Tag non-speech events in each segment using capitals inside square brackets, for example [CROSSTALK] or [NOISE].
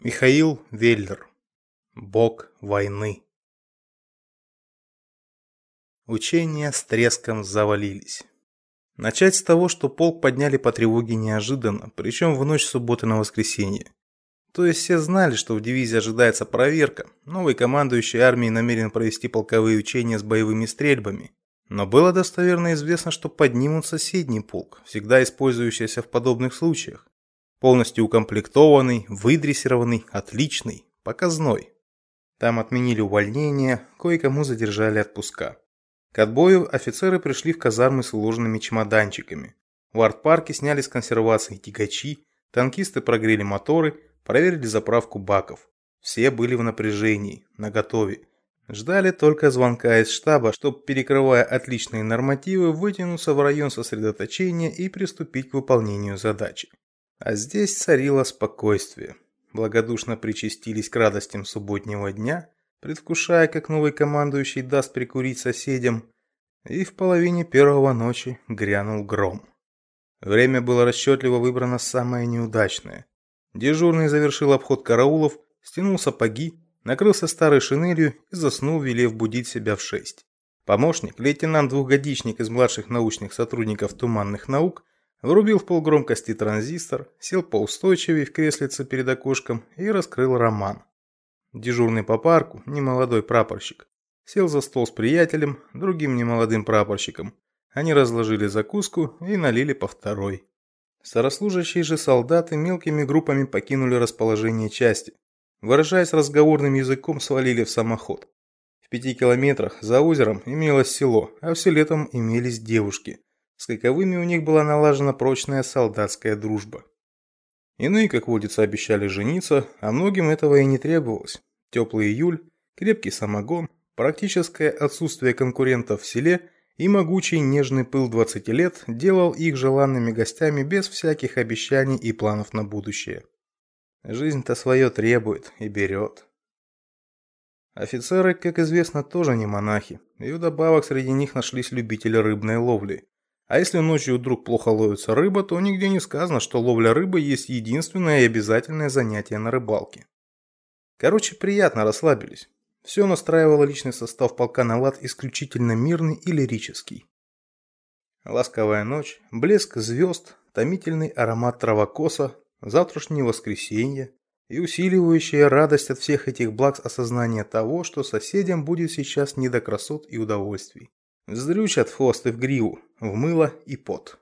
Михаил Веллер. Бог войны. Учения с треском завалились. Начать с того, что полк подняли по тревоге неожиданно, причем в ночь субботы на воскресенье. То есть все знали, что в дивизии ожидается проверка. Новый командующий армией намерен провести полковые учения с боевыми стрельбами. Но было достоверно известно, что поднимут соседний полк, всегда использующийся в подобных случаях. Полностью укомплектованный, выдрессированный, отличный, показной. Там отменили увольнения, кое-кому задержали отпуска. К отбою офицеры пришли в казармы с уложенными чемоданчиками. В арт-парке сняли с консервации тягачи, танкисты прогрели моторы, проверили заправку баков. Все были в напряжении, наготове. Ждали только звонка из штаба, чтобы, перекрывая отличные нормативы, вытянуться в район сосредоточения и приступить к выполнению задачи. А здесь царило спокойствие. Благодушно причастились к радостям субботнего дня, предвкушая, как новый командующий даст прикурить соседям, и в половине первого ночи грянул гром. Время было расчетливо выбрано самое неудачное. Дежурный завершил обход караулов, стянул сапоги, накрылся старой шинелью и заснул, велев будить себя в шесть. Помощник, лейтенант-двухгодичник из младших научных сотрудников туманных наук, Врубил в полгромкости транзистор, сел поустойчивее в креслице перед окошком и раскрыл роман. Дежурный по парку, немолодой прапорщик, сел за стол с приятелем, другим немолодым прапорщиком. Они разложили закуску и налили по второй. Старослужащие же солдаты мелкими группами покинули расположение части. Выражаясь разговорным языком, свалили в самоход. В пяти километрах за озером имелось село, а в селе там имелись девушки. С каковыми у них была налажена прочная солдатская дружба. Иные, как водится, обещали жениться, а многим этого и не требовалось. Теплый июль, крепкий самогон, практическое отсутствие конкурентов в селе и могучий нежный пыл 20 лет делал их желанными гостями без всяких обещаний и планов на будущее. Жизнь-то свое требует и берет. Офицеры, как известно, тоже не монахи, и вдобавок среди них нашлись любители рыбной ловли. А если ночью вдруг плохо ловится рыба, то нигде не сказано, что ловля рыбы есть единственное и обязательное занятие на рыбалке. Короче, приятно расслабились. Все настраивало личный состав полка на лад исключительно мирный и лирический. Ласковая ночь, блеск звезд, томительный аромат травокоса, завтрашнее воскресенье и усиливающая радость от всех этих благ осознание того, что соседям будет сейчас не до красот и удовольствий. Вздрючат в хвост и в гриву, в мыло и пот.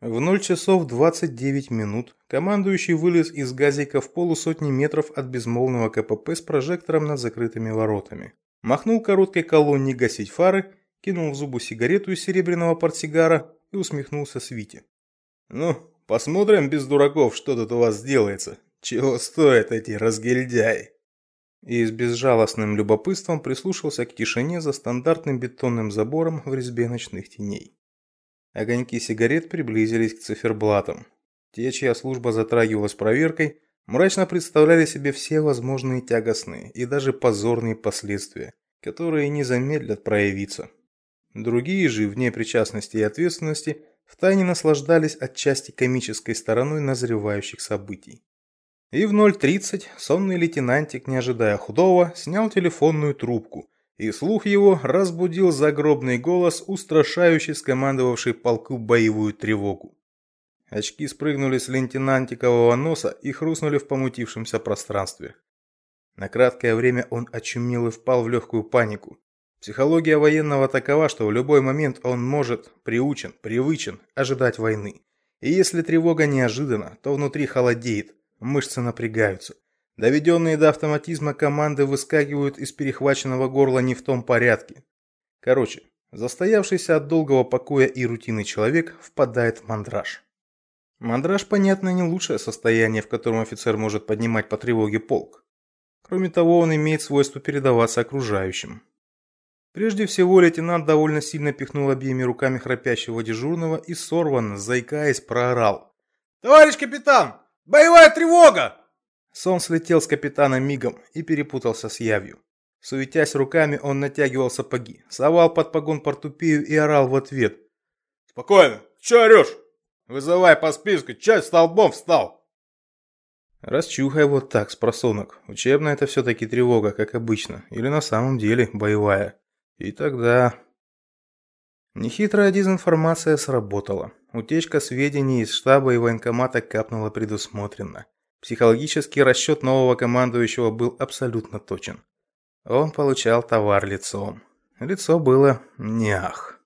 В 0 часов 29 минут командующий вылез из газика в полусотни метров от безмолвного КПП с прожектором над закрытыми воротами. Махнул короткой колонне гасить фары, кинул в зубы сигарету из серебряного портсигара и усмехнулся Свите. «Ну, посмотрим без дураков, что тут у вас сделается. Чего стоят эти разгильдяи?» И с безжалостным любопытством прислушался к тишине за стандартным бетонным забором в резьбе ночных теней. Огоньки сигарет приблизились к циферблатам. Те, чья служба затрагивалась проверкой, мрачно представляли себе все возможные тягостные и даже позорные последствия, которые не замедлят проявиться. Другие же, вне причастности и ответственности, втайне наслаждались отчасти комической стороной назревающих событий. И в 0.30 сонный лейтенантик, не ожидая худого, снял телефонную трубку, и слух его разбудил загробный голос, устрашающий скомандовавший полку боевую тревогу. Очки спрыгнули с лейтенантикового носа и хрустнули в помутившемся пространстве. На краткое время он очумел и впал в легкую панику. Психология военного такова, что в любой момент он может, приучен, привычен ожидать войны. И если тревога неожиданна, то внутри холодеет, Мышцы напрягаются. Доведенные до автоматизма команды выскакивают из перехваченного горла не в том порядке. Короче, застоявшийся от долгого покоя и рутины человек впадает в мандраж. Мандраж, понятно, не лучшее состояние, в котором офицер может поднимать по тревоге полк. Кроме того, он имеет свойство передаваться окружающим. Прежде всего, лейтенант довольно сильно пихнул обеими руками храпящего дежурного и сорванно, заикаясь, проорал. «Товарищ капитан, «Боевая тревога!» Сон слетел с капитана мигом и перепутался с явью. Суетясь руками, он натягивал сапоги, совал под погон портупею и орал в ответ. «Спокойно! Че орешь? Вызывай по списку, часть столбом встал!» Расчухай вот так, с просонок. Учебная это все-таки тревога, как обычно. Или на самом деле боевая. И тогда... Нехитрая дезинформация сработала. Утечка сведений из штаба и военкомата капнула предусмотренно. Психологический расчет нового командующего был абсолютно точен. Он получал товар лицом. Лицо было нях.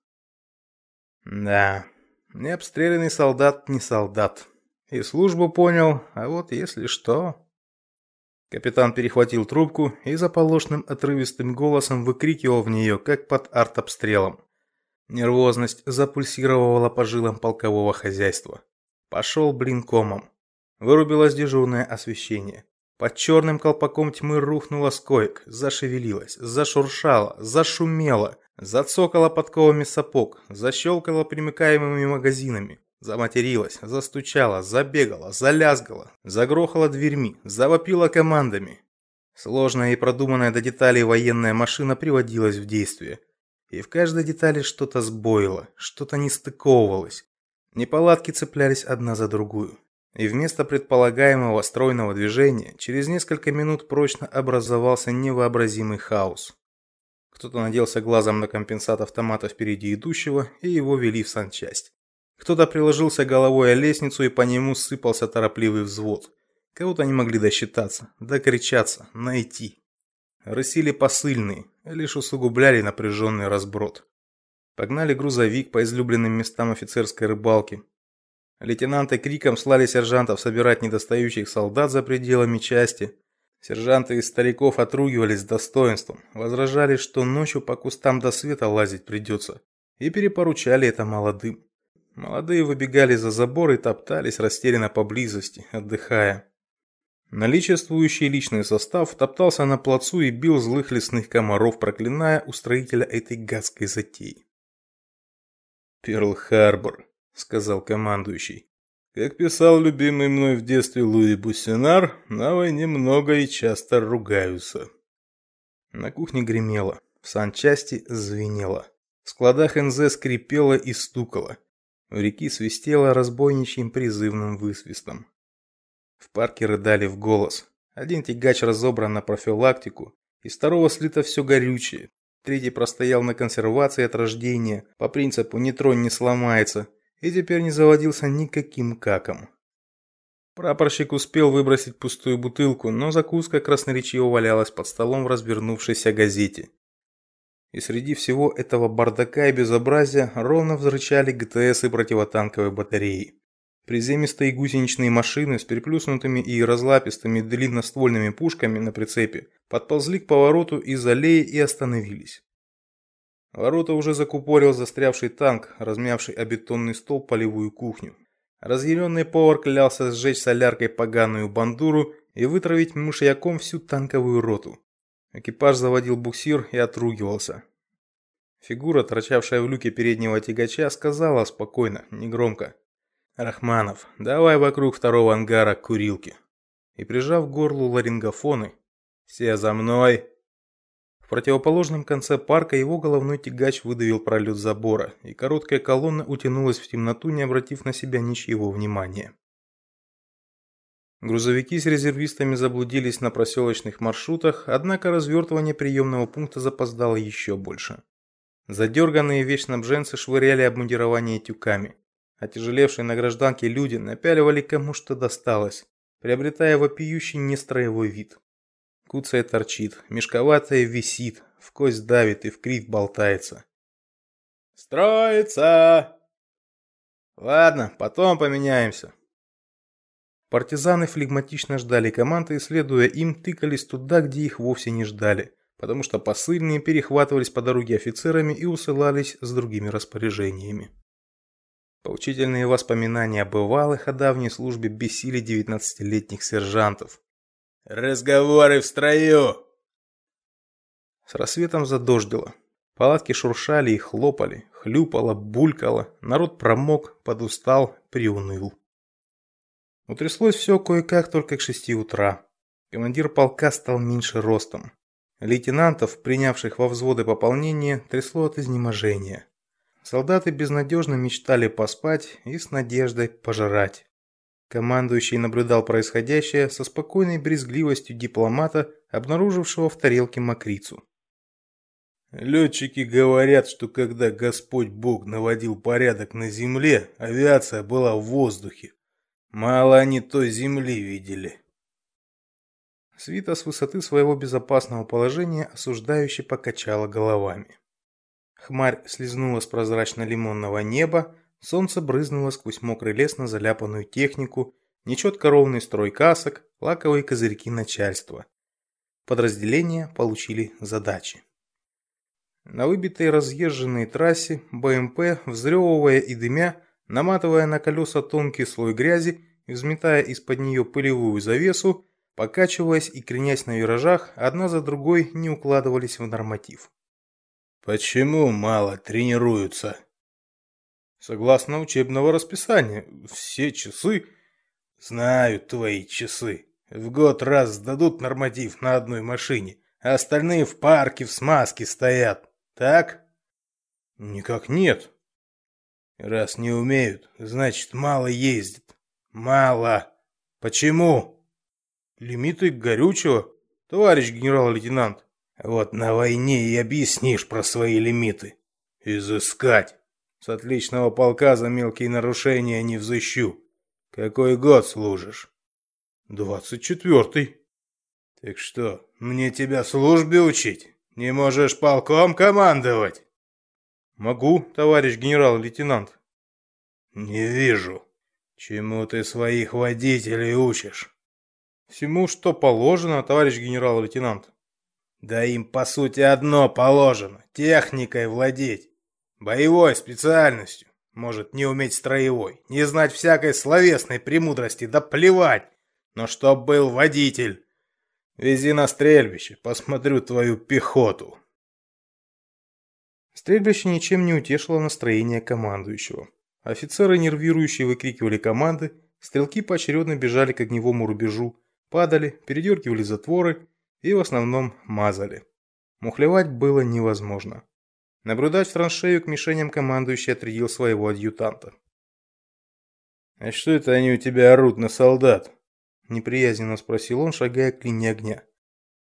Да, не обстрелянный солдат не солдат. И службу понял, а вот если что... Капитан перехватил трубку и заполошным отрывистым голосом выкрикивал в нее, как под артобстрелом. Нервозность запульсировала по жилам полкового хозяйства. Пошел блин комом. Вырубилось дежурное освещение. Под черным колпаком тьмы рухнула с коек, зашевелилась, зашуршала, зашумела, зацокала подковами сапог, защелкала примыкаемыми магазинами, заматерилась, застучала, забегала, залязгала, загрохала дверьми, завопила командами. Сложная и продуманная до деталей военная машина приводилась в действие. И в каждой детали что-то сбоило, что-то не стыковывалось. Неполадки цеплялись одна за другую. И вместо предполагаемого стройного движения через несколько минут прочно образовался невообразимый хаос. Кто-то наделся глазом на компенсат автомата впереди идущего, и его вели в санчасть. Кто-то приложился головой о лестницу, и по нему сыпался торопливый взвод. Кого-то не могли досчитаться, докричаться, найти. Рысили посыльные, лишь усугубляли напряженный разброд. Погнали грузовик по излюбленным местам офицерской рыбалки, Лейтенанты криком слали сержантов собирать недостающих солдат за пределами части. Сержанты из стариков отругивались с достоинством, возражали, что ночью по кустам до света лазить придется, и перепоручали это молодым. Молодые выбегали за забор и топтались растерянно поблизости, отдыхая. Наличествующий личный состав топтался на плацу и бил злых лесных комаров, проклиная устроителя этой гадской затеи. Перл-Харбор сказал командующий. Как писал любимый мной в детстве Луи Буссенар, на войне много и часто ругаются. На кухне гремело, в санчасти звенело. В складах НЗ скрипело и стукало. В реки свистело разбойничьим призывным высвистом. В парке рыдали в голос. Один тягач разобран на профилактику, из второго слито все горючее. Третий простоял на консервации от рождения, по принципу «не тронь, не сломается», и теперь не заводился никаким каком. Прапорщик успел выбросить пустую бутылку, но закуска красноречиво валялась под столом в развернувшейся газете. И среди всего этого бардака и безобразия ровно взрычали ГТС и противотанковые батареи. Приземистые гусеничные машины с переплюснутыми и разлапистыми длинноствольными пушками на прицепе подползли к повороту из аллеи и остановились. Ворота уже закупорил застрявший танк, размявший о бетонный стол полевую кухню. Разъяренный повар клялся сжечь соляркой поганую бандуру и вытравить мышьяком всю танковую роту. Экипаж заводил буксир и отругивался. Фигура, торчавшая в люке переднего тягача, сказала спокойно, негромко: "Рахманов, давай вокруг второго ангара к курилке". И прижав к горлу ларингофоны: "Все за мной!" В противоположном конце парка его головной тягач выдавил пролет забора, и короткая колонна утянулась в темноту, не обратив на себя ничьего внимания. Грузовики с резервистами заблудились на проселочных маршрутах, однако развертывание приемного пункта запоздало еще больше. Задерганные вечнобженцы швыряли обмундирование тюками. Отяжелевшие на гражданке люди напяливали кому что досталось, приобретая вопиющий нестроевой вид. Куцая торчит, мешковатая висит, в кость давит и в крик болтается. «Строится!» «Ладно, потом поменяемся». Партизаны флегматично ждали команды и, следуя им, тыкались туда, где их вовсе не ждали, потому что посыльные перехватывались по дороге офицерами и усылались с другими распоряжениями. Поучительные воспоминания о бывалых о давней службе бесили девятнадцатилетних сержантов. Разговоры в строю. С рассветом задождило. Палатки шуршали и хлопали, хлюпало, булькало. Народ промок, подустал, приуныл. Утряслось все кое-как только к шести утра. Командир полка стал меньше ростом. Лейтенантов, принявших во взводы пополнение, трясло от изнеможения. Солдаты безнадежно мечтали поспать и с надеждой пожрать. Командующий наблюдал происходящее со спокойной брезгливостью дипломата, обнаружившего в тарелке мокрицу. Летчики говорят, что когда Господь Бог наводил порядок на земле, авиация была в воздухе. Мало они той земли видели. Свита с высоты своего безопасного положения осуждающе покачала головами. Хмарь слезнула с прозрачно-лимонного неба, солнце брызнуло сквозь мокрый лес на заляпанную технику, нечетко ровный строй касок, лаковые козырьки начальства. Подразделения получили задачи. На выбитой разъезженной трассе БМП, взрёвывая и дымя, наматывая на колеса тонкий слой грязи и взметая из-под нее пылевую завесу, покачиваясь и кренясь на виражах, одна за другой не укладывались в норматив. Почему мало тренируются? Согласно учебного расписания, все часы знают твои часы. В год раз сдадут норматив на одной машине, а остальные в парке в смазке стоят. Так? Никак нет. Раз не умеют, значит мало ездят. Мало. Почему? Лимиты горючего, товарищ генерал-лейтенант. Вот на войне и объяснишь про свои лимиты. Изыскать. С отличного полка за мелкие нарушения не взыщу. Какой год служишь? Двадцать четвертый. Так что, мне тебя службе учить? Не можешь полком командовать? Могу, товарищ генерал-лейтенант. Не вижу. Чему ты своих водителей учишь? Всему, что положено, товарищ генерал-лейтенант. Да им по сути одно положено – техникой владеть. Боевой специальностью. Может не уметь строевой, не знать всякой словесной премудрости, да плевать. Но чтоб был водитель. Вези на стрельбище, посмотрю твою пехоту. Стрельбище ничем не утешило настроение командующего. Офицеры, нервирующие, выкрикивали команды, стрелки поочередно бежали к огневому рубежу, падали, передергивали затворы и в основном мазали. Мухлевать было невозможно. Наблюдать в траншею к мишеням командующий отрядил своего адъютанта. «А что это они у тебя орут на солдат?» Неприязненно спросил он, шагая к линии огня.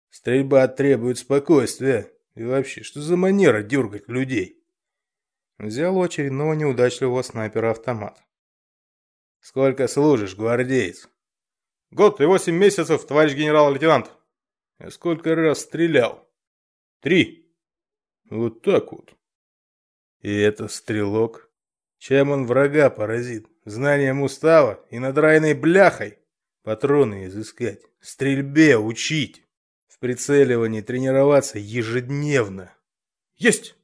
Стрельба требует спокойствия. И вообще, что за манера дергать людей? Взял у очередного неудачливого снайпера автомат. Сколько служишь, гвардеец? Год и восемь месяцев, товарищ генерал-лейтенант. А сколько раз стрелял? Три. Вот так вот. И это стрелок? Чем он врага поразит? Знанием устава и надраенной бляхой? Патроны изыскать, стрельбе учить, в прицеливании тренироваться ежедневно. Есть!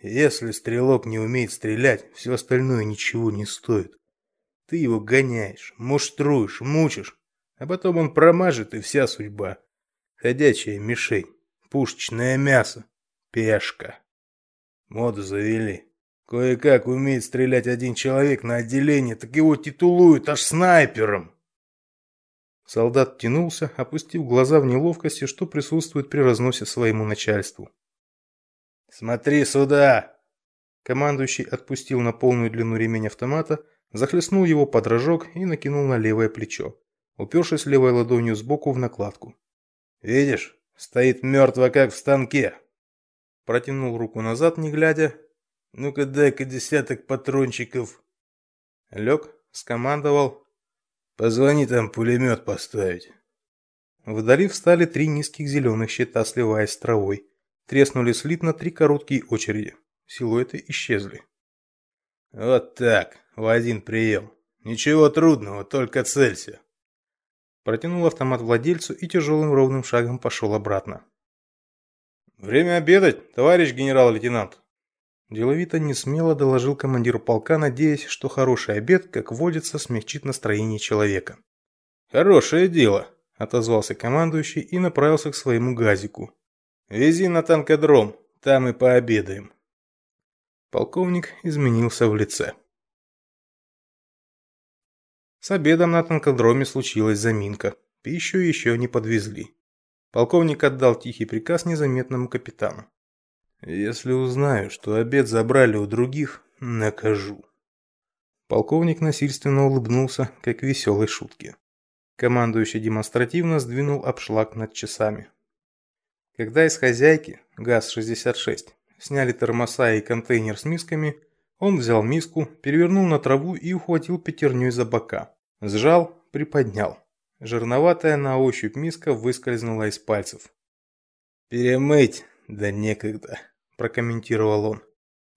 Если стрелок не умеет стрелять, все остальное ничего не стоит. Ты его гоняешь, муштруешь, мучишь, а потом он промажет и вся судьба. Ходячая мишень, пушечное мясо, пешка. Моду завели. Кое-как умеет стрелять один человек на отделение, так его титулуют аж снайпером. Солдат тянулся, опустив глаза в неловкости, что присутствует при разносе своему начальству. «Смотри сюда!» Командующий отпустил на полную длину ремень автомата, захлестнул его под рожок и накинул на левое плечо, упершись левой ладонью сбоку в накладку. «Видишь, стоит мертво, как в станке!» Протянул руку назад, не глядя. «Ну-ка дай-ка десяток патрончиков!» Лег, скомандовал, Позвони там пулемет поставить. Вдали встали три низких зеленых щита, сливаясь с травой. Треснули слитно три короткие очереди. Силуэты исчезли. Вот так, в один прием. Ничего трудного, только целься. Протянул автомат владельцу и тяжелым ровным шагом пошел обратно. Время обедать, товарищ генерал-лейтенант. Деловито не смело доложил командир полка, надеясь, что хороший обед, как водится, смягчит настроение человека. «Хорошее дело», – отозвался командующий и направился к своему газику. «Вези на танкодром, там и пообедаем». Полковник изменился в лице. С обедом на танкодроме случилась заминка. Пищу еще не подвезли. Полковник отдал тихий приказ незаметному капитану. Если узнаю, что обед забрали у других, накажу. Полковник насильственно улыбнулся, как веселой шутке. Командующий демонстративно сдвинул обшлаг над часами. Когда из хозяйки, ГАЗ-66, сняли термоса и контейнер с мисками, он взял миску, перевернул на траву и ухватил пятерней за бока. Сжал, приподнял. Жирноватая на ощупь миска выскользнула из пальцев. «Перемыть? Да некогда», – прокомментировал он.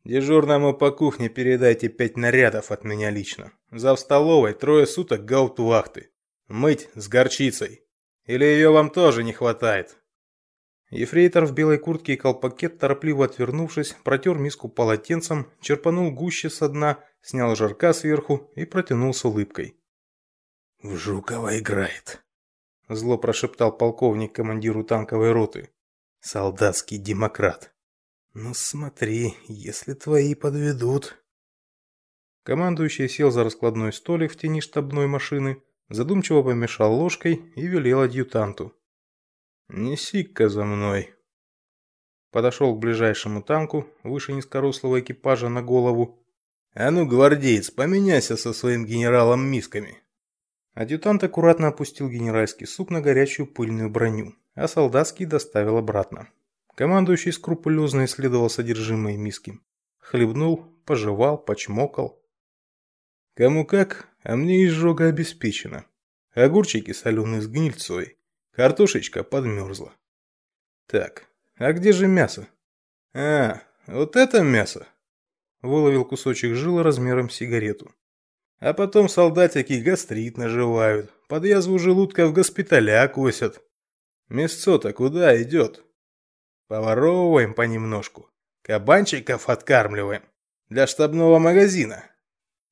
«Дежурному по кухне передайте пять нарядов от меня лично. За в столовой трое суток гаут-вахты. Мыть с горчицей. Или ее вам тоже не хватает?» Ефрейтор в белой куртке и колпаке, торопливо отвернувшись, протер миску полотенцем, черпанул гуще со дна, снял жарка сверху и протянул с улыбкой. «В Жукова играет», – зло прошептал полковник командиру танковой роты. «Солдатский демократ. Ну смотри, если твои подведут». Командующий сел за раскладной столик в тени штабной машины, задумчиво помешал ложкой и велел адъютанту. «Неси-ка за мной». Подошел к ближайшему танку, выше низкорослого экипажа на голову. «А ну, гвардеец, поменяйся со своим генералом мисками». Адъютант аккуратно опустил генеральский суп на горячую пыльную броню, а солдатский доставил обратно. Командующий скрупулезно исследовал содержимое миски. Хлебнул, пожевал, почмокал. Кому как, а мне изжога обеспечена. Огурчики соленые с гнильцой, Картошечка подмерзла. Так, а где же мясо? А, вот это мясо. Выловил кусочек жила размером сигарету. А потом солдатики гастрит наживают, под язву желудка в госпиталя косят. Мясцо-то куда идет? Поворовываем понемножку. Кабанчиков откармливаем. Для штабного магазина.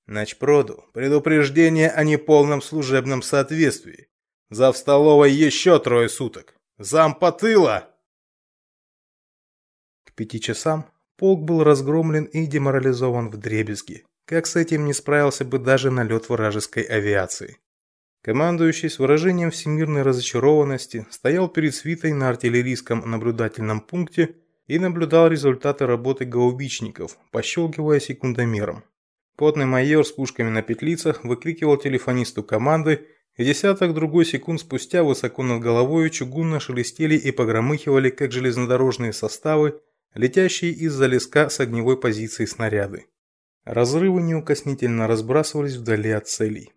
Начпроду предупреждение о неполном служебном соответствии. За в столовой еще трое суток. Зам по тыла!» К пяти часам полк был разгромлен и деморализован в дребезги. Как с этим не справился бы даже налет вражеской авиации. Командующий с выражением всемирной разочарованности стоял перед свитой на артиллерийском наблюдательном пункте и наблюдал результаты работы гаубичников, пощелкивая секундомером. Потный майор с пушками на петлицах выкрикивал телефонисту команды и десяток другой секунд спустя высоко над головой чугунно шелестели и погромыхивали, как железнодорожные составы, летящие из-за леска с огневой позиции снаряды. Разрывы неукоснительно разбрасывались вдали от целей.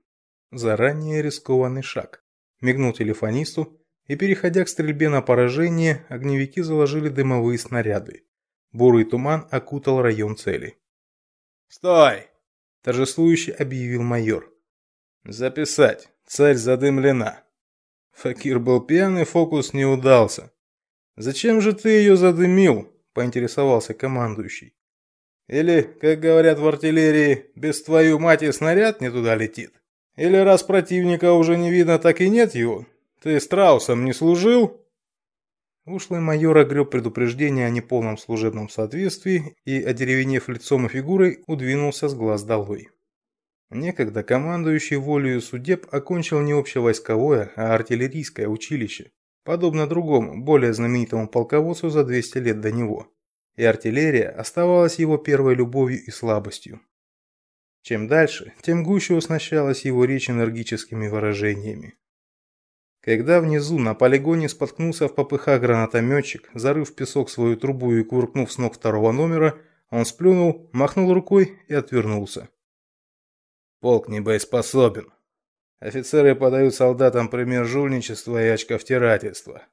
Заранее рискованный шаг. Мигнул телефонисту, и, переходя к стрельбе на поражение, огневики заложили дымовые снаряды. Бурый туман окутал район цели. «Стой!» – торжествующе объявил майор. «Записать!» Цель задымлена. Факир был пьяный, фокус не удался. «Зачем же ты ее задымил?» – поинтересовался командующий. «Или, как говорят в артиллерии, без твою мать и снаряд не туда летит? Или раз противника уже не видно, так и нет его? Ты страусом не служил?» Ушлый майор огреб предупреждение о неполном служебном соответствии и, одеревенев лицом и фигурой, удвинулся с глаз долой. Некогда командующий волею судеб окончил не общевойсковое, а артиллерийское училище, подобно другому, более знаменитому полководцу за 200 лет до него. И артиллерия оставалась его первой любовью и слабостью. Чем дальше, тем гуще уснащалась его речь энергическими выражениями. Когда внизу на полигоне споткнулся в попыхах гранатометчик, зарыв песок свою трубу и кувыркнув с ног второго номера, он сплюнул, махнул рукой и отвернулся. Полк не боеспособен. Офицеры подают солдатам пример жульничества и очковтирательства.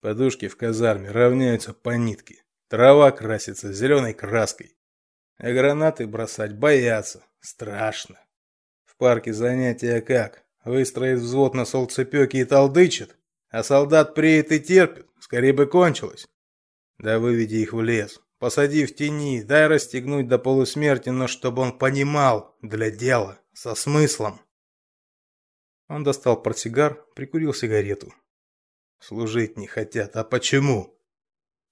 Подушки в казарме равняются по нитке. Трава красится зеленой краской. А гранаты бросать боятся. Страшно. В парке занятия как? Выстроит взвод на солнцепёке и толдычит, а солдат преет и терпит, скорее бы кончилось. Да выведи их в лес, посади в тени, дай расстегнуть до полусмерти, но чтобы он понимал, для дела со смыслом. Он достал портсигар, прикурил сигарету. Служить не хотят, а почему?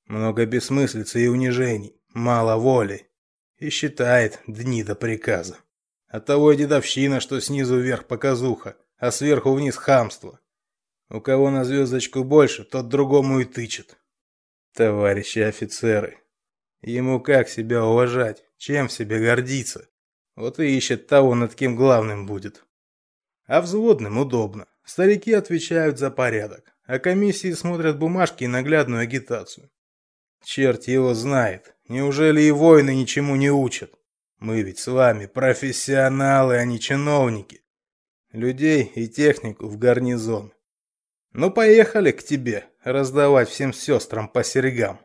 Много бессмыслицы и унижений, мало воли. И считает дни до приказа. Оттого и дедовщина, что снизу вверх показуха, а сверху вниз хамство. У кого на звездочку больше, тот другому и тычет. Товарищи офицеры, ему как себя уважать, чем в себе гордиться? Вот и ищет того, над кем главным будет. А взводным удобно. Старики отвечают за порядок, а комиссии смотрят бумажки и наглядную агитацию. Черт его знает. Неужели и воины ничему не учат? Мы ведь с вами профессионалы, а не чиновники. Людей и технику в гарнизон. Ну, поехали к тебе, раздавать всем сестрам по серьгам.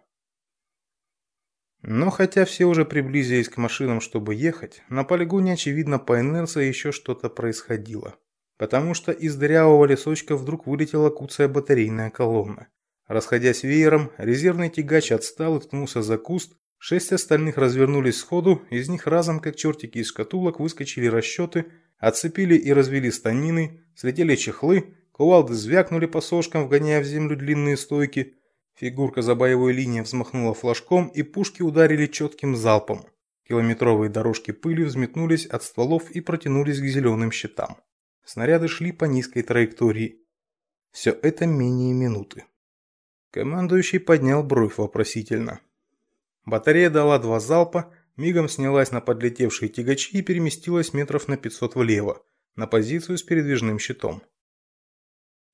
Но хотя все уже приблизились к машинам, чтобы ехать, на полигоне, очевидно, по инерции еще что-то происходило. Потому что из дырявого лесочка вдруг вылетела куцая батарейная колонна. Расходясь веером, резервный тягач отстал и ткнулся за куст, шесть остальных развернулись сходу, из них разом, как чертики из шкатулок, выскочили расчеты, отцепили и развели станины, слетели чехлы, кувалды звякнули по сошкам, вгоняя в землю длинные стойки, фигурка за боевой линией взмахнула флажком, и пушки ударили четким залпом. Километровые дорожки пыли взметнулись от стволов и протянулись к зеленым щитам. Снаряды шли по низкой траектории. Все это менее минуты. Командующий поднял бровь вопросительно. Батарея дала два залпа, мигом снялась на подлетевшие тягачи и переместилась метров на 500 влево, на позицию с передвижным щитом.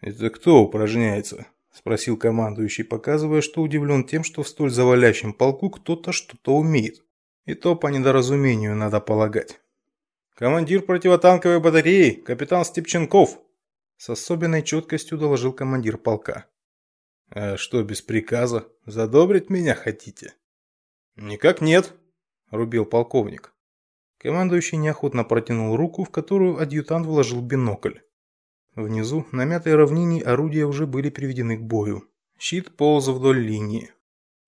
«Это кто упражняется?» – спросил командующий, показывая, что удивлен тем, что в столь завалящем полку кто-то что-то умеет. И то по недоразумению надо полагать. «Командир противотанковой батареи, капитан Степченков!» С особенной четкостью доложил командир полка. А что без приказа? Задобрить меня хотите? Никак нет, рубил полковник. Командующий неохотно протянул руку, в которую адъютант вложил бинокль. Внизу, на мятой равнине, орудия уже были приведены к бою. Щит полз вдоль линии.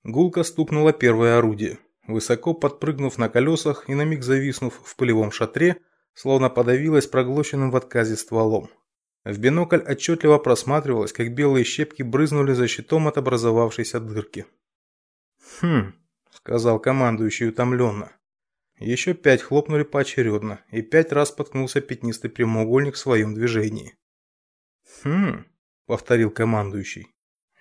Гулко стукнуло первое орудие. Высоко подпрыгнув на колесах и на миг зависнув в пылевом шатре, словно подавилось проглоченным в отказе стволом. В бинокль отчетливо просматривалось, как белые щепки брызнули за щитом от образовавшейся дырки. «Хм», — сказал командующий утомленно. Еще пять хлопнули поочередно, и пять раз поткнулся пятнистый прямоугольник в своем движении. «Хм», — повторил командующий.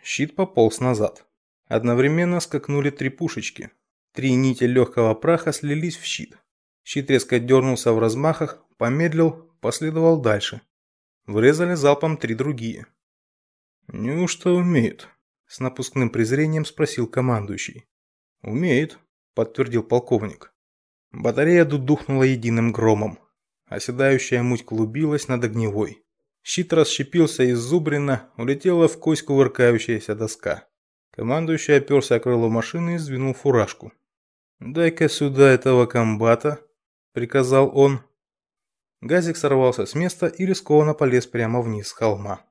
Щит пополз назад. Одновременно скакнули три пушечки. Три нити легкого праха слились в щит. Щит резко дернулся в размахах, помедлил, последовал дальше. Врезали залпом три другие. «Неужто умеет?» – с напускным презрением спросил командующий. «Умеет», – подтвердил полковник. Батарея дудухнула единым громом. Оседающая муть клубилась над огневой. Щит расщепился из зубрина, улетела в кость кувыркающаяся доска. Командующий оперся о крыло машины и сдвинул фуражку. «Дай-ка сюда этого комбата», – приказал он. Газик сорвался с места и рискованно полез прямо вниз с холма.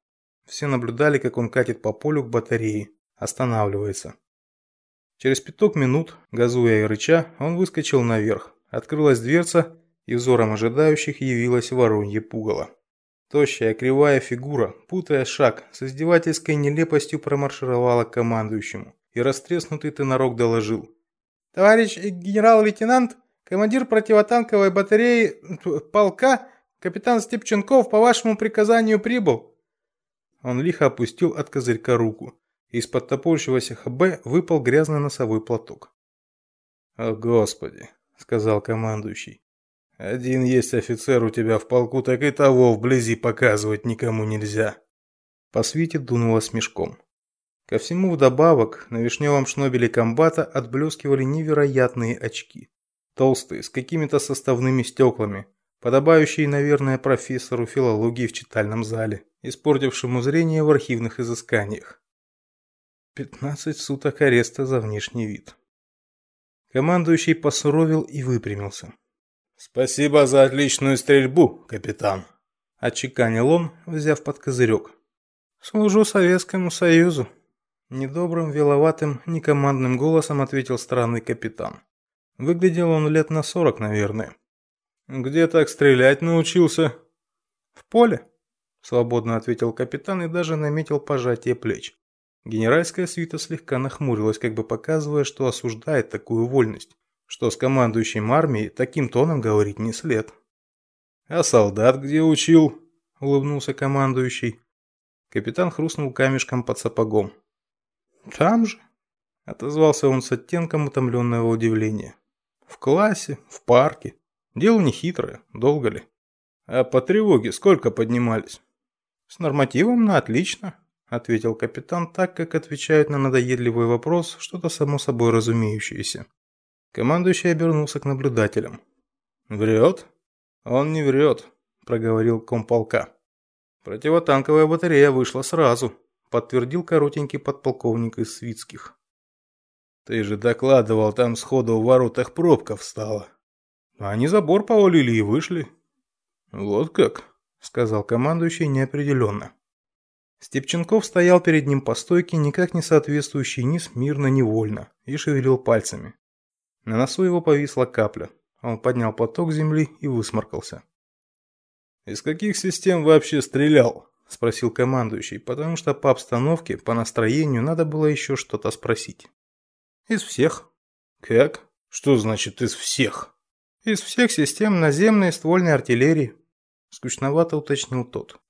Все наблюдали, как он катит по полю к батарее, останавливается. Через пяток минут, газуя и рыча, он выскочил наверх. Открылась дверца, и взором ожидающих явилась воронье пугало. Тощая, кривая фигура, путая шаг, с издевательской нелепостью промаршировала к командующему, и растреснутый тенорок доложил. «Товарищ генерал-лейтенант, Командир противотанковой батареи полка, капитан Степченков, по вашему приказанию прибыл. Он лихо опустил от козырька руку. Из-под топорщегося ХБ выпал грязный носовой платок. «О, Господи!» — сказал командующий. «Один есть офицер у тебя в полку, так и того вблизи показывать никому нельзя». По свете дунуло смешком. Ко всему вдобавок на вишневом шнобеле комбата отблескивали невероятные очки толстые, с какими-то составными стеклами, подобающие, наверное, профессору филологии в читальном зале, испортившему зрение в архивных изысканиях. 15 суток ареста за внешний вид. Командующий посуровил и выпрямился. «Спасибо за отличную стрельбу, капитан», – отчеканил он, взяв под козырек. «Служу Советскому Союзу», – недобрым, веловатым, некомандным голосом ответил странный капитан. Выглядел он лет на сорок, наверное. Где так стрелять научился? В поле, свободно ответил капитан и даже наметил пожатие плеч. Генеральская свита слегка нахмурилась, как бы показывая, что осуждает такую вольность, что с командующим армией таким тоном говорить не след. А солдат где учил? улыбнулся командующий. Капитан хрустнул камешком под сапогом. Там же, отозвался он с оттенком утомленного удивления. В классе, в парке. Дело не хитрое, долго ли? А по тревоге сколько поднимались? С нормативом на отлично, ответил капитан так, как отвечают на надоедливый вопрос, что-то само собой разумеющееся. Командующий обернулся к наблюдателям. Врет? Он не врет, проговорил комполка. Противотанковая батарея вышла сразу, подтвердил коротенький подполковник из Свицких. Ты же докладывал, там сходу в воротах пробка встала. Они забор повалили и вышли. Вот как, сказал командующий неопределенно. Степченков стоял перед ним по стойке, никак не соответствующий ни смирно, ни вольно, и шевелил пальцами. На носу его повисла капля. Он поднял поток земли и высморкался. «Из каких систем вообще стрелял?» – спросил командующий, потому что по обстановке, по настроению надо было еще что-то спросить. «Из всех». «Как? Что значит «из всех»?» «Из всех систем наземной ствольной артиллерии», – скучновато уточнил тот.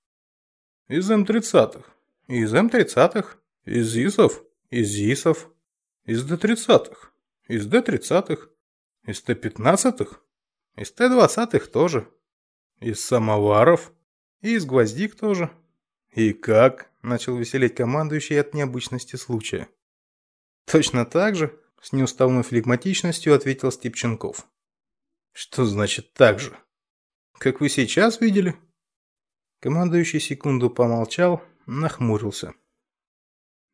«Из М-30-х?» «Из М-30-х». «Из ЗИСов?» «Из ЗИСов». «Из Д-30-х?» «Из Д-30-х». «Из Т-15-х?» «Из Т-20-х тоже». «Из самоваров?» «И из гвоздик тоже». «И как?» – начал веселеть командующий от необычности случая. «Точно так же», – с неуставной флегматичностью ответил Степченков. «Что значит «так же»?» «Как вы сейчас видели?» Командующий секунду помолчал, нахмурился.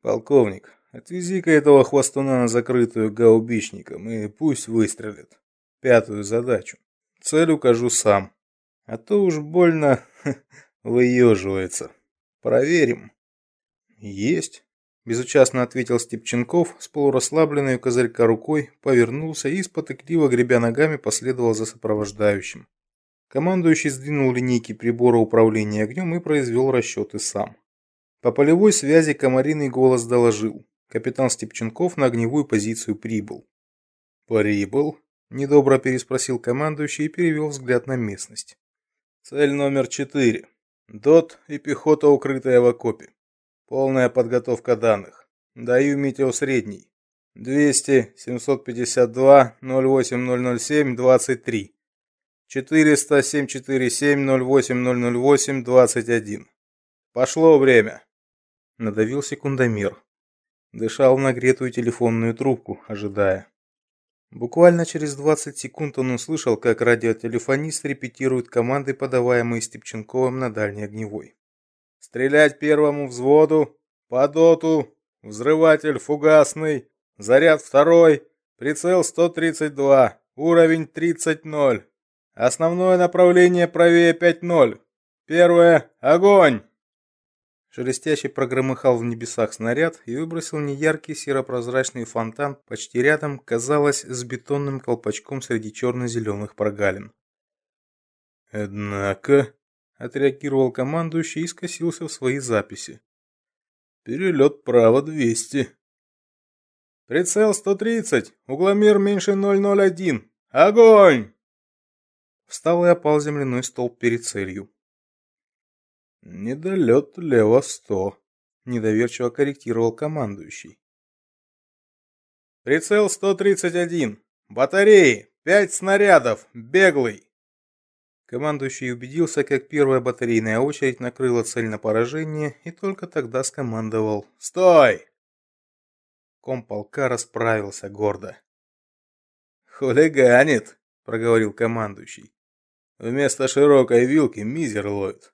«Полковник, отвези-ка этого хвостуна на закрытую гаубичником и пусть выстрелит. Пятую задачу. Цель укажу сам. А то уж больно [LAUGHS] выеживается. Проверим». «Есть». Безучастно ответил Степченков, с полурасслабленной у козырька рукой, повернулся и, спотыкливо гребя ногами, последовал за сопровождающим. Командующий сдвинул линейки прибора управления огнем и произвел расчеты сам. По полевой связи комариный голос доложил. Капитан Степченков на огневую позицию прибыл. «Прибыл?» – недобро переспросил командующий и перевел взгляд на местность. «Цель номер четыре. ДОТ и пехота, укрытая в окопе. Полная подготовка данных. Даю метео средний. 200 752 08007 23. 400 747 08008 21. Пошло время. Надавил секундомер. Дышал в нагретую телефонную трубку, ожидая. Буквально через 20 секунд он услышал, как радиотелефонист репетирует команды, подаваемые Степченковым на дальней огневой. Стрелять первому взводу, по доту, взрыватель фугасный, заряд второй, прицел 132, уровень 30-0. Основное направление правее 5-0. Первое огонь. Шелестящий прогромыхал в небесах снаряд и выбросил неяркий серопрозрачный фонтан почти рядом, казалось, с бетонным колпачком среди черно зеленых прогалин. Однако отреагировал командующий и скосился в свои записи. Перелет право 200. Прицел 130, угломер меньше 001. Огонь! Встал и опал земляной столб перед целью. Недолет лево 100, недоверчиво корректировал командующий. Прицел 131. Батареи, пять снарядов, беглый. Командующий убедился, как первая батарейная очередь накрыла цель на поражение, и только тогда скомандовал «Стой!». Комполка расправился гордо. «Хулиганит!» – проговорил командующий. «Вместо широкой вилки мизер ловит.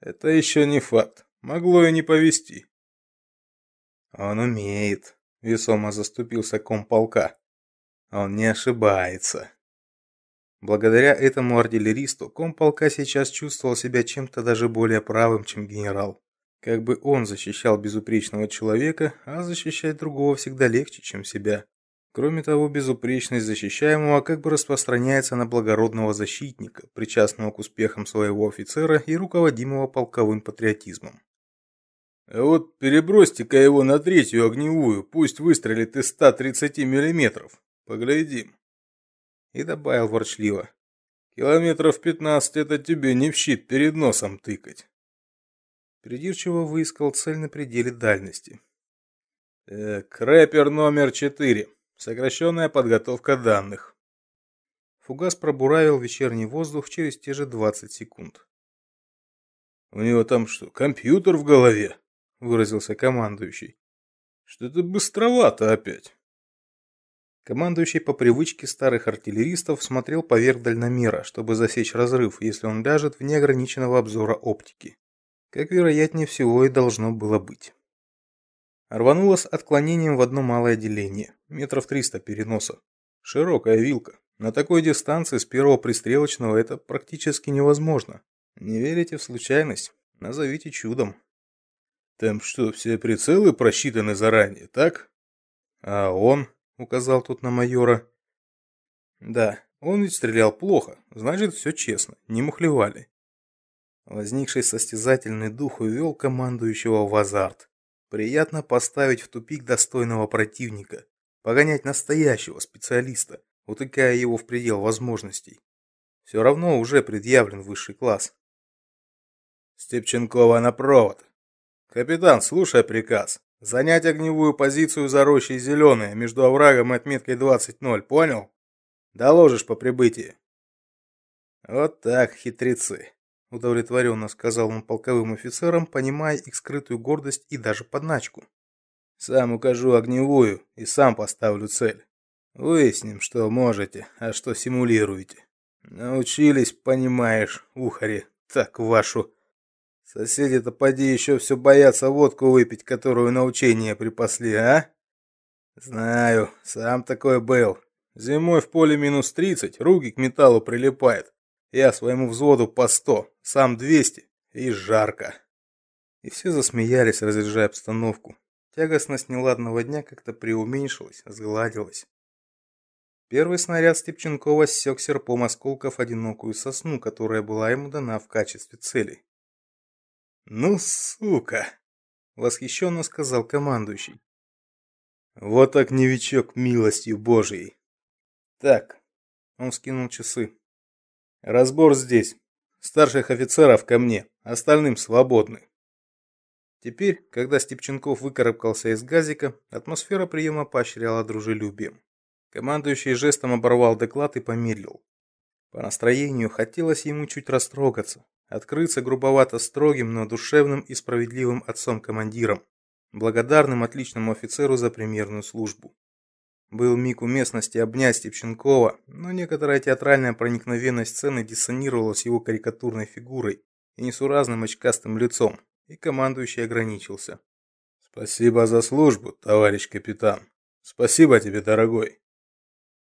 Это еще не факт. Могло и не повести». «Он умеет», – весомо заступился комполка. «Он не ошибается». Благодаря этому артиллеристу комполка сейчас чувствовал себя чем-то даже более правым, чем генерал. Как бы он защищал безупречного человека, а защищать другого всегда легче, чем себя. Кроме того, безупречность защищаемого как бы распространяется на благородного защитника, причастного к успехам своего офицера и руководимого полковым патриотизмом. А вот перебросьте-ка его на третью огневую, пусть выстрелит из 130 миллиметров. Поглядим и добавил ворчливо. «Километров пятнадцать это тебе не в щит перед носом тыкать». Придирчиво выискал цель на пределе дальности. «Так, рэпер номер четыре. Сокращенная подготовка данных». Фугас пробуравил вечерний воздух через те же 20 секунд. У него там что, компьютер в голове? выразился командующий. Что-то быстровато опять. Командующий по привычке старых артиллеристов смотрел поверх дальномера, чтобы засечь разрыв, если он ляжет вне ограниченного обзора оптики. Как вероятнее всего и должно было быть. Рвануло с отклонением в одно малое деление, метров триста переноса. Широкая вилка. На такой дистанции с первого пристрелочного это практически невозможно. Не верите в случайность? Назовите чудом. Там что, все прицелы просчитаны заранее, так? А он указал тут на майора. Да, он ведь стрелял плохо, значит, все честно, не мухлевали. Возникший состязательный дух увел командующего в азарт. Приятно поставить в тупик достойного противника, погонять настоящего специалиста, утыкая его в предел возможностей. Все равно уже предъявлен высший класс. Степченкова на провод. Капитан, слушай приказ. Занять огневую позицию за рощей зеленая между оврагом и отметкой 20.0, понял? Доложишь по прибытии. Вот так, хитрецы, удовлетворенно сказал он полковым офицерам, понимая их скрытую гордость и даже подначку. Сам укажу огневую и сам поставлю цель. Выясним, что можете, а что симулируете. Научились, понимаешь, ухари, так вашу Соседи-то поди еще все боятся водку выпить, которую на учение припасли, а? Знаю, сам такой был. Зимой в поле минус тридцать, руки к металлу прилипают. Я своему взводу по сто, сам двести, и жарко. И все засмеялись, разряжая обстановку. Тягостность неладного дня как-то преуменьшилась, сгладилась. Первый снаряд Степченкова ссек серпом осколков одинокую сосну, которая была ему дана в качестве цели. «Ну, сука!» — восхищенно сказал командующий. «Вот так новичок милостью Божией!» «Так», — он скинул часы. «Разбор здесь. Старших офицеров ко мне, остальным свободны». Теперь, когда Степченков выкарабкался из газика, атмосфера приема поощряла дружелюбием. Командующий жестом оборвал доклад и помедлил. По настроению хотелось ему чуть растрогаться, открыться грубовато строгим, но душевным и справедливым отцом-командиром, благодарным отличному офицеру за примерную службу. Был миг уместности обнять Степченкова, но некоторая театральная проникновенность сцены диссонировала с его карикатурной фигурой и несуразным очкастым лицом, и командующий ограничился. Спасибо за службу, товарищ капитан. Спасибо тебе, дорогой.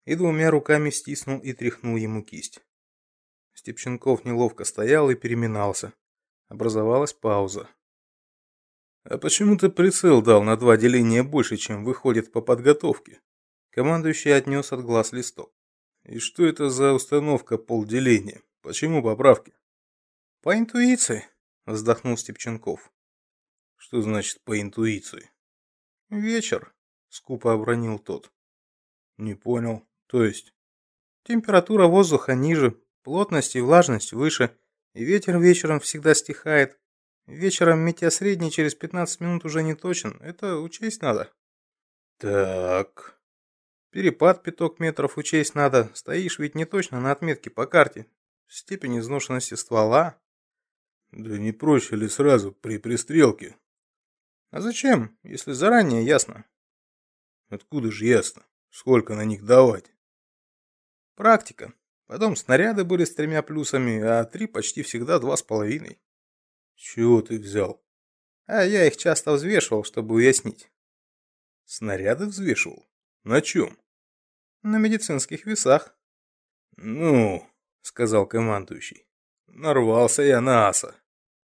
И двумя руками стиснул и тряхнул ему кисть. Степченков неловко стоял и переминался. Образовалась пауза. А почему ты прицел дал на два деления больше, чем выходит по подготовке? Командующий отнес от глаз листок. И что это за установка полделения? Почему поправки? По интуиции, вздохнул Степченков. Что значит по интуиции? Вечер, скупо обронил тот. Не понял. То есть температура воздуха ниже, Плотность и влажность выше, и ветер вечером всегда стихает. Вечером метео средний через 15 минут уже не точен. Это учесть надо. Так. Перепад пяток метров учесть надо. Стоишь ведь не точно на отметке по карте. Степень изношенности ствола. Да не проще ли сразу при пристрелке? А зачем, если заранее ясно? Откуда же ясно? Сколько на них давать? Практика. Потом снаряды были с тремя плюсами, а три почти всегда два с половиной. Чего ты взял? А я их часто взвешивал, чтобы уяснить. Снаряды взвешивал? На чем? На медицинских весах. Ну, сказал командующий. Нарвался я на аса.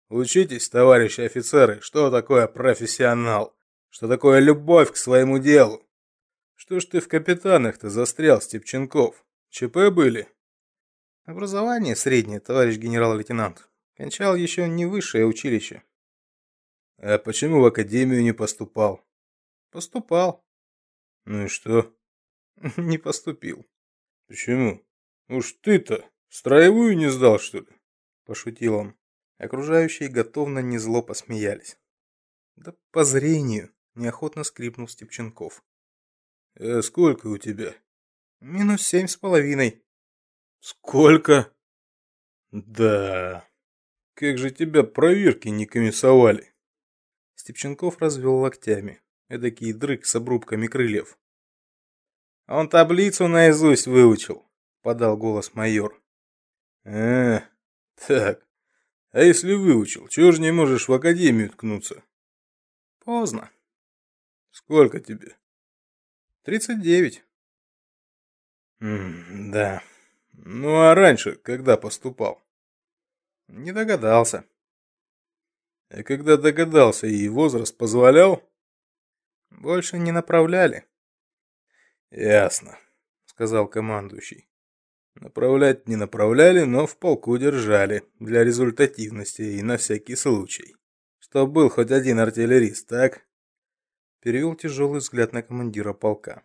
Учитесь, товарищи офицеры, что такое профессионал, что такое любовь к своему делу. Что ж ты в капитанах-то застрял, Степченков? ЧП были? Образование среднее, товарищ генерал-лейтенант. Кончал еще не высшее училище. А почему в академию не поступал? Поступал. Ну и что? [LAUGHS] Не поступил. Почему? Уж ты-то строевую не сдал, что ли? Пошутил он. Окружающие готовно не зло посмеялись. Да по зрению, неохотно скрипнул Степченков. Э, сколько у тебя? Минус семь с половиной. Сколько? Да. Как же тебя проверки не комиссовали? Степченков развел локтями. Эдакий дрык с обрубками крыльев. Он таблицу наизусть выучил, подал голос майор. А, так. А если выучил, чего же не можешь в академию ткнуться? Поздно. Сколько тебе? Тридцать девять. да. Ну а раньше, когда поступал? Не догадался. А когда догадался и возраст позволял? Больше не направляли. Ясно, сказал командующий. Направлять не направляли, но в полку держали для результативности и на всякий случай. Чтоб был хоть один артиллерист, так? Перевел тяжелый взгляд на командира полка.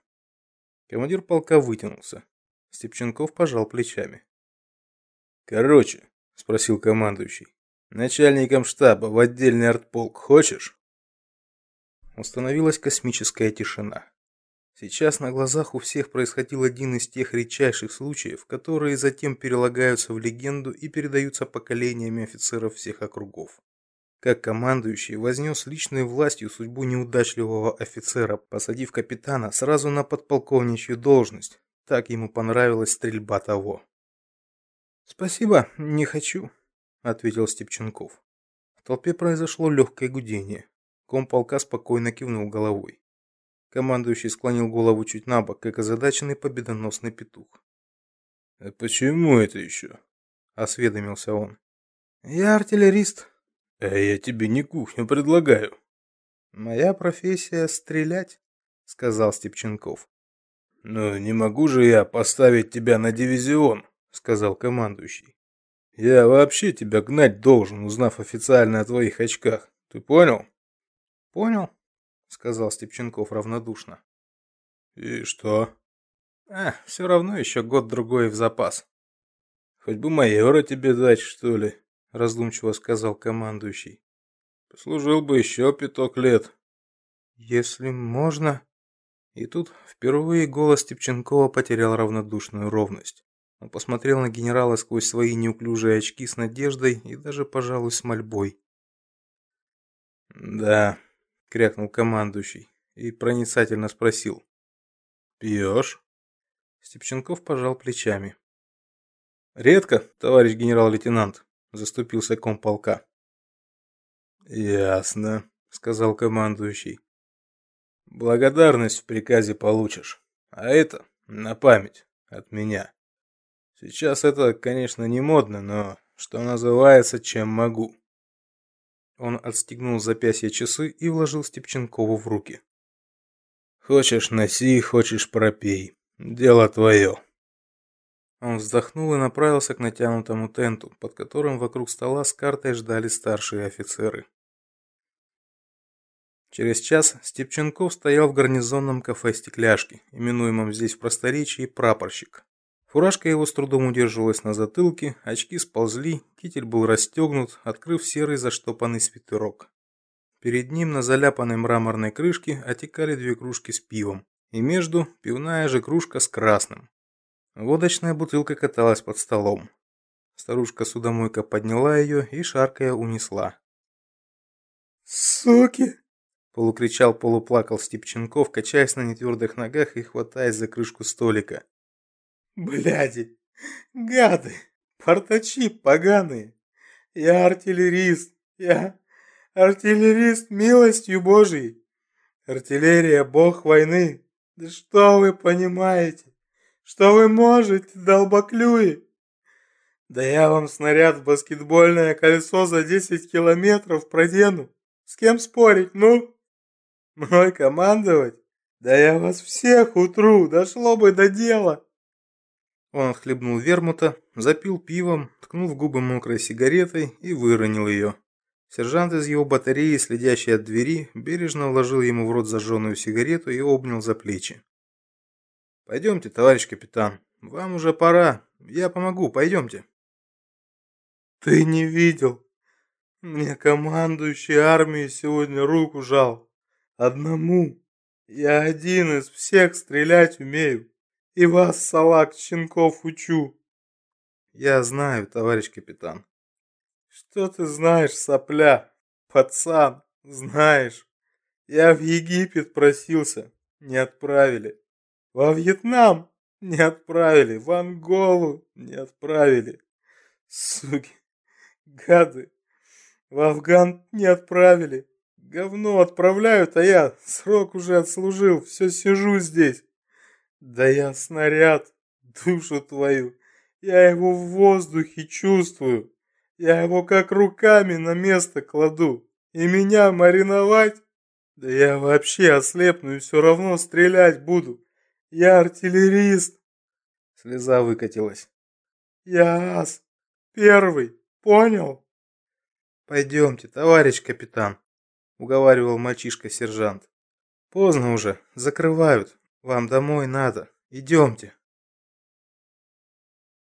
Командир полка вытянулся. Степченков пожал плечами. Короче, спросил командующий. Начальником штаба в отдельный артполк хочешь? Установилась космическая тишина. Сейчас на глазах у всех происходил один из тех редчайших случаев, которые затем перелагаются в легенду и передаются поколениями офицеров всех округов. Как командующий вознес личной властью судьбу неудачливого офицера, посадив капитана сразу на подполковничью должность. Так ему понравилась стрельба того. Спасибо, не хочу, ответил Степченков. В толпе произошло легкое гудение. Комполка спокойно кивнул головой. Командующий склонил голову чуть набок, как озадаченный победоносный петух. "А почему это еще?» – осведомился он. "Я артиллерист". "А я тебе не кухню предлагаю". "Моя профессия стрелять", сказал Степченков. "Ну, не могу же я поставить тебя на дивизион", сказал командующий. "Я вообще тебя гнать должен, узнав официально о твоих очках. Ты понял?" "Понял", сказал Степченков равнодушно. И что? А, все равно еще год другой в запас. Хоть бы майора тебе дать, что ли, раздумчиво сказал командующий. Послужил бы еще пяток лет. Если можно. И тут впервые голос Степченкова потерял равнодушную ровность. Он посмотрел на генерала сквозь свои неуклюжие очки с надеждой и даже, пожалуй, с мольбой. Да, крякнул командующий и проницательно спросил: "Пьешь?" Степченков пожал плечами. "Редко, товарищ генерал-лейтенант", заступился комполка. "Ясно", сказал командующий. "Благодарность в приказе получишь, а это на память от меня. Сейчас это, конечно, не модно, но что называется, чем могу". Он отстегнул запястье часы и вложил Степченкову в руки. Хочешь носи, хочешь пропей. Дело твое. Он вздохнул и направился к натянутому тенту, под которым вокруг стола с картой ждали старшие офицеры. Через час Степченков стоял в гарнизонном кафе Стекляшки, именуемом здесь в просторечии прапорщик. Фуражка его с трудом удерживалась на затылке, очки сползли, китель был расстегнут, открыв серый заштопанный свитерок. Перед ним на заляпанной мраморной крышке отекали две кружки с пивом, и между пивная же кружка с красным. Водочная бутылка каталась под столом. Старушка-судомойка подняла ее и шаркая унесла. «Суки!» – полукричал, полуплакал Степченков, качаясь на нетвердых ногах и хватаясь за крышку столика. Бляди, гады, портачи поганые. Я артиллерист, я артиллерист милостью Божией. Артиллерия бог войны. Да что вы понимаете? Что вы можете, долбоклюи? Да я вам снаряд в баскетбольное колесо за 10 километров продену. С кем спорить, ну? Мной командовать? Да я вас всех утру, дошло бы до дела. Он отхлебнул вермута, запил пивом, ткнул в губы мокрой сигаретой и выронил ее. Сержант из его батареи, следящий от двери, бережно вложил ему в рот зажженную сигарету и обнял за плечи. Пойдемте, товарищ капитан. Вам уже пора. Я помогу, пойдемте. Ты не видел? Мне командующий армией сегодня руку жал. Одному. Я один из всех стрелять умею. И вас, салак, щенков учу. Я знаю, товарищ капитан. Что ты знаешь, сопля? Пацан, знаешь. Я в Египет просился, не отправили. Во Вьетнам не отправили, в Анголу не отправили. Суки, гады, в Афган не отправили. Говно отправляют, а я срок уже отслужил, все сижу здесь. Да я снаряд, душу твою, я его в воздухе чувствую. Я его как руками на место кладу. И меня мариновать? Да я вообще ослепну и все равно стрелять буду. Я артиллерист. Слеза выкатилась. Я ас. Первый. Понял? Пойдемте, товарищ капитан, уговаривал мальчишка-сержант. Поздно уже, закрывают. Вам домой надо. Идемте.